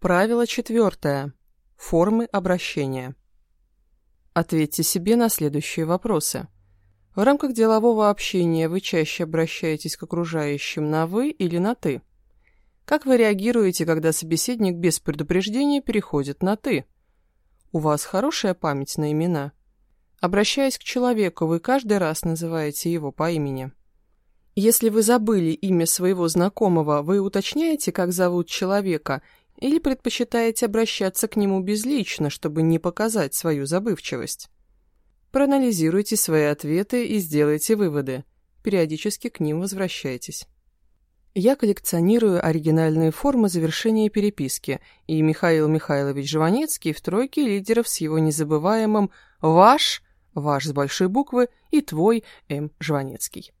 Правило четвертое. Формы обращения. Ответьте себе на следующие вопросы. В рамках делового общения вы чаще обращаетесь к окружающим на «вы» или на «ты»? Как вы реагируете, когда собеседник без предупреждения переходит на «ты»? У вас хорошая память на имена? Обращаясь к человеку, вы каждый раз называете его по имени. Если вы забыли имя своего знакомого, вы уточняете, как зовут человека, или предпочитаете обращаться к нему безлично, чтобы не показать свою забывчивость? Проанализируйте свои ответы и сделайте выводы. Периодически к ним возвращайтесь. Я коллекционирую оригинальные формы завершения переписки, и Михаил Михайлович Жванецкий в тройке лидеров с его незабываемым «Ваш», «Ваш» с большой буквы и «Твой» М. Жванецкий.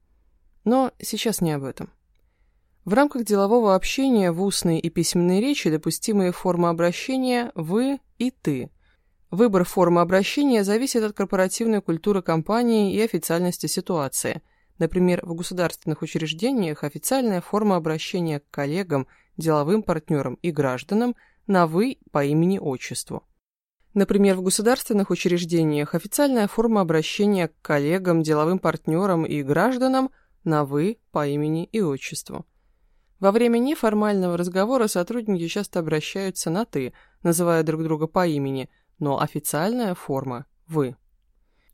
Но сейчас не об этом. В рамках делового общения в устной и письменной речи допустимые формы обращения «вы» и «ты», Выбор формы обращения зависит от корпоративной культуры компании и официальности ситуации. Например, в государственных учреждениях официальная форма обращения к коллегам, деловым партнерам и гражданам на «вы» по имени-отчеству. Например, в государственных учреждениях официальная форма обращения к коллегам, деловым партнерам и гражданам на «вы» по имени и отчеству. Во время неформального разговора сотрудники часто обращаются на «ты», называя друг друга по имени – но официальная форма – вы.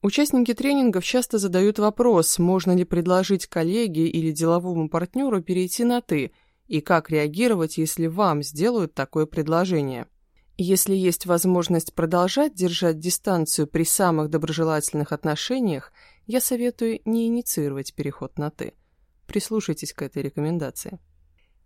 Участники тренингов часто задают вопрос, можно ли предложить коллеге или деловому партнеру перейти на «ты», и как реагировать, если вам сделают такое предложение. Если есть возможность продолжать держать дистанцию при самых доброжелательных отношениях, я советую не инициировать переход на «ты». Прислушайтесь к этой рекомендации.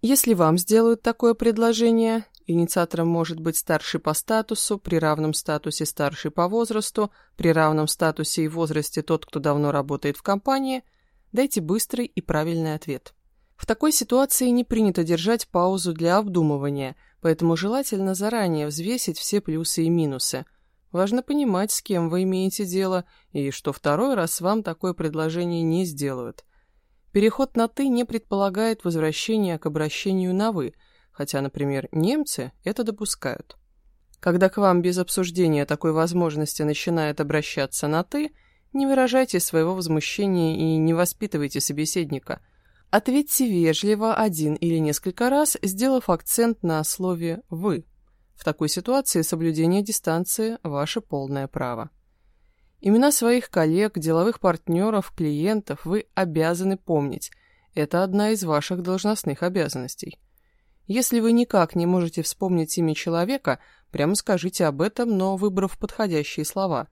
Если вам сделают такое предложение, инициатором может быть старший по статусу, при равном статусе старший по возрасту, при равном статусе и возрасте тот, кто давно работает в компании, дайте быстрый и правильный ответ. В такой ситуации не принято держать паузу для обдумывания, поэтому желательно заранее взвесить все плюсы и минусы. Важно понимать, с кем вы имеете дело, и что второй раз вам такое предложение не сделают. Переход на «ты» не предполагает возвращения к обращению на «вы», хотя, например, немцы это допускают. Когда к вам без обсуждения такой возможности начинает обращаться на «ты», не выражайте своего возмущения и не воспитывайте собеседника. Ответьте вежливо один или несколько раз, сделав акцент на слове «вы». В такой ситуации соблюдение дистанции – ваше полное право. Имена своих коллег, деловых партнеров, клиентов вы обязаны помнить. Это одна из ваших должностных обязанностей. Если вы никак не можете вспомнить имя человека, прямо скажите об этом, но выбрав подходящие слова.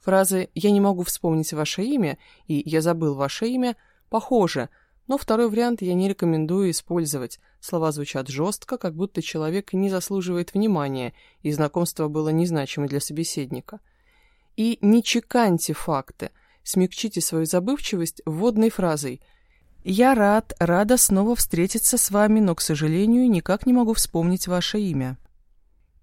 Фразы «я не могу вспомнить ваше имя» и «я забыл ваше имя» похожи, но второй вариант я не рекомендую использовать. Слова звучат жестко, как будто человек не заслуживает внимания, и знакомство было незначимо для собеседника. И не чеканьте факты. Смягчите свою забывчивость вводной фразой «Я рад, рада снова встретиться с вами, но, к сожалению, никак не могу вспомнить ваше имя».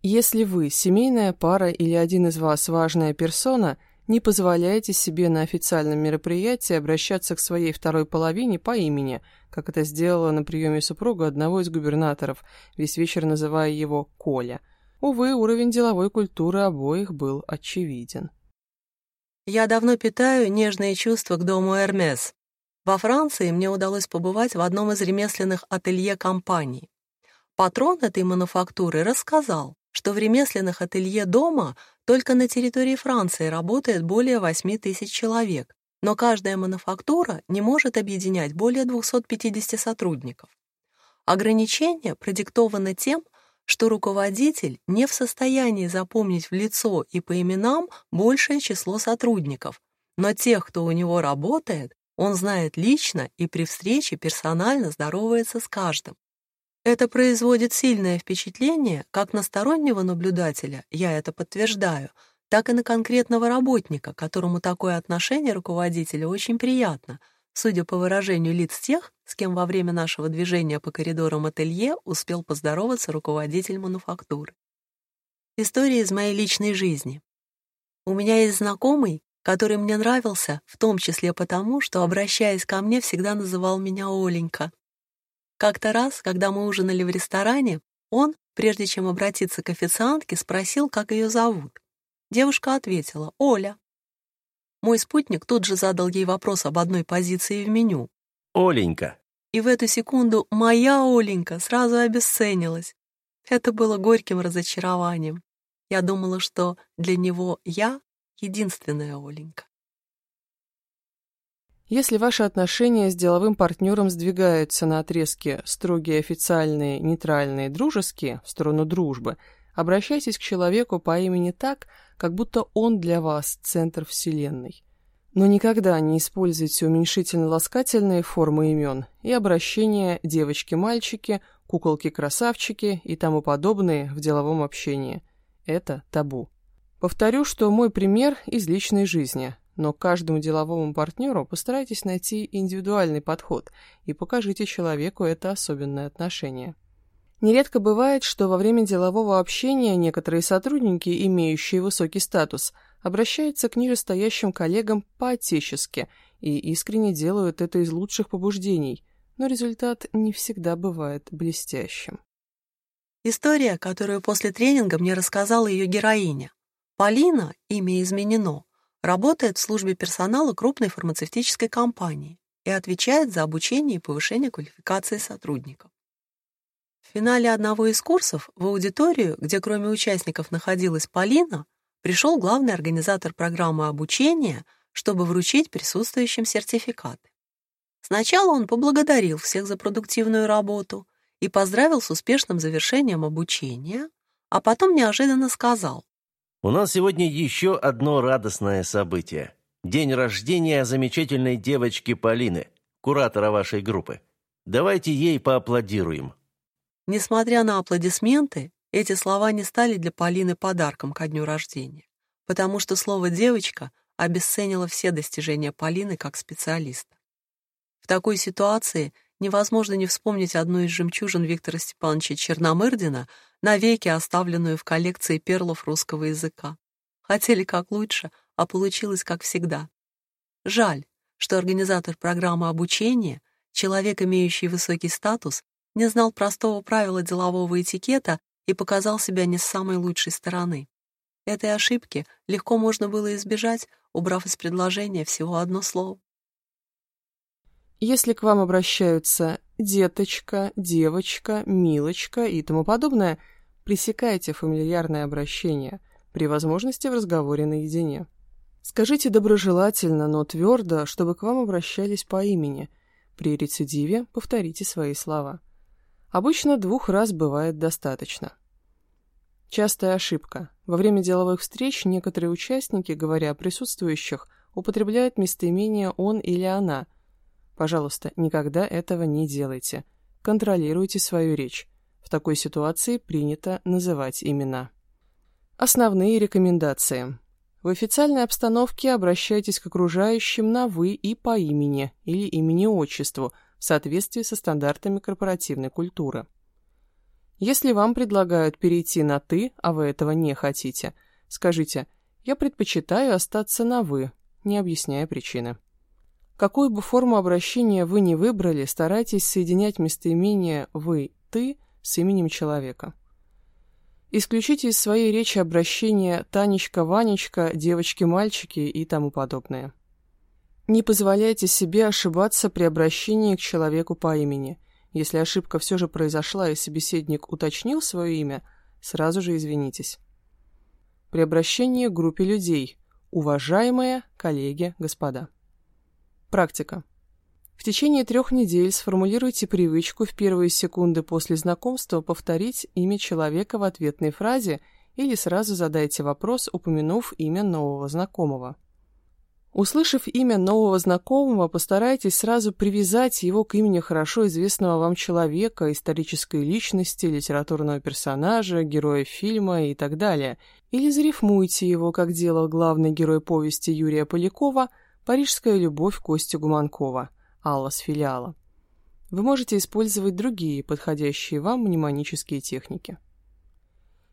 Если вы семейная пара или один из вас важная персона, не позволяйте себе на официальном мероприятии обращаться к своей второй половине по имени, как это сделала на приеме супруга одного из губернаторов, весь вечер называя его Коля. Увы, уровень деловой культуры обоих был очевиден. Я давно питаю нежные чувства к дому Эрмес. Во Франции мне удалось побывать в одном из ремесленных ателье компании. Патрон этой мануфактуры рассказал, что в ремесленных ателье дома только на территории Франции работает более 8 тысяч человек, но каждая мануфактура не может объединять более 250 сотрудников. Ограничение продиктовано тем, что руководитель не в состоянии запомнить в лицо и по именам большее число сотрудников, но тех, кто у него работает, он знает лично и при встрече персонально здоровается с каждым. Это производит сильное впечатление как на стороннего наблюдателя, я это подтверждаю, так и на конкретного работника, которому такое отношение руководителя очень приятно, судя по выражению лиц тех, с кем во время нашего движения по коридорам ателье успел поздороваться руководитель мануфактуры. История из моей личной жизни. У меня есть знакомый, который мне нравился, в том числе потому, что, обращаясь ко мне, всегда называл меня Оленька. Как-то раз, когда мы ужинали в ресторане, он, Прежде чем обратиться к официантке, спросил, как ее зовут. Девушка ответила «Оля». Мой спутник тут же задал ей вопрос об одной позиции в меню. «Оленька». И в эту секунду моя Оленька сразу обесценилась. Это было горьким разочарованием. Я думала, что для него я — единственная Оленька. Если ваши отношения с деловым партнером сдвигаются на отрезке строгие официальные, нейтральные, дружеские, в сторону дружбы, обращайтесь к человеку по имени так, как будто он для вас центр вселенной. Но никогда не используйте уменьшительно-ласкательные формы имен и обращения девочки-мальчики, куколки-красавчики и тому подобные в деловом общении. Это табу. Повторю, что мой пример из личной жизни – но каждому деловому партнеру постарайтесь найти индивидуальный подход и покажите человеку это особенное отношение. Нередко бывает, что во время делового общения некоторые сотрудники, имеющие высокий статус, обращаются к нижестоящим коллегам по-отечески и искренне делают это из лучших побуждений, но результат не всегда бывает блестящим. История, которую после тренинга мне рассказала ее героиня. Полина, имя изменено, работает в службе персонала крупной фармацевтической компании и отвечает за обучение и повышение квалификации сотрудников. В финале одного из курсов в аудиторию, где кроме участников находилась Полина, пришел главный организатор программы обучения, чтобы вручить присутствующим сертификаты. Сначала он поблагодарил всех за продуктивную работу и поздравил с успешным завершением обучения, а потом неожиданно сказал, у нас сегодня еще одно радостное событие. День рождения замечательной девочки Полины, куратора вашей группы. Давайте ей поаплодируем». Несмотря на аплодисменты, эти слова не стали для Полины подарком ко дню рождения, потому что слово «девочка» обесценило все достижения Полины как специалиста. В такой ситуации невозможно не вспомнить одну из жемчужин Виктора Степановича Черномырдина — навеки оставленную в коллекции перлов русского языка. Хотели как лучше, а получилось как всегда. Жаль, что организатор программы обучения, человек, имеющий высокий статус, не знал простого правила делового этикета и показал себя не с самой лучшей стороны. Этой ошибки легко можно было избежать, убрав из предложения всего одно слово. Если к вам обращаются деточка, девочка, милочка и тому подобное, пресекайте фамильярное обращение, при возможности в разговоре наедине. Скажите доброжелательно, но твердо, чтобы к вам обращались по имени. При рецидиве повторите свои слова. Обычно двух раз бывает достаточно. Частая ошибка. Во время деловых встреч некоторые участники, говоря о присутствующих, употребляют местоимение «он» или «она», Пожалуйста, никогда этого не делайте. Контролируйте свою речь. В такой ситуации принято называть имена. Основные рекомендации. В официальной обстановке обращайтесь к окружающим на «вы» и по имени или имени-отчеству в соответствии со стандартами корпоративной культуры. Если вам предлагают перейти на «ты», а вы этого не хотите, скажите «я предпочитаю остаться на «вы», не объясняя причины. Какую бы форму обращения вы ни выбрали, старайтесь соединять местоимение «вы», «ты» с именем человека. Исключите из своей речи обращения «Танечка», «Ванечка», «девочки», «мальчики» и тому подобное. Не позволяйте себе ошибаться при обращении к человеку по имени. Если ошибка все же произошла и собеседник уточнил свое имя, сразу же извинитесь. При обращении к группе людей. Уважаемые коллеги, господа. Практика. В течение трех недель сформулируйте привычку в первые секунды после знакомства повторить имя человека в ответной фразе или сразу задайте вопрос, упомянув имя нового знакомого. Услышав имя нового знакомого, постарайтесь сразу привязать его к имени хорошо известного вам человека, исторической личности, литературного персонажа, героя фильма и так далее, или зарифмуйте его, как делал главный герой повести Юрия Полякова – Парижская любовь Кости Гуманкова, Алла с филиала. Вы можете использовать другие подходящие вам мнемонические техники.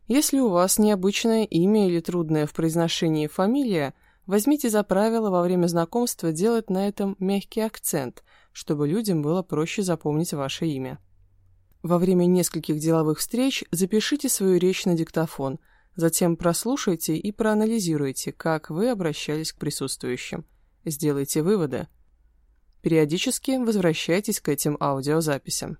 Если у вас необычное имя или трудное в произношении фамилия, возьмите за правило во время знакомства делать на этом мягкий акцент, чтобы людям было проще запомнить ваше имя. Во время нескольких деловых встреч запишите свою речь на диктофон, затем прослушайте и проанализируйте, как вы обращались к присутствующим. Сделайте выводы. Периодически возвращайтесь к этим аудиозаписям.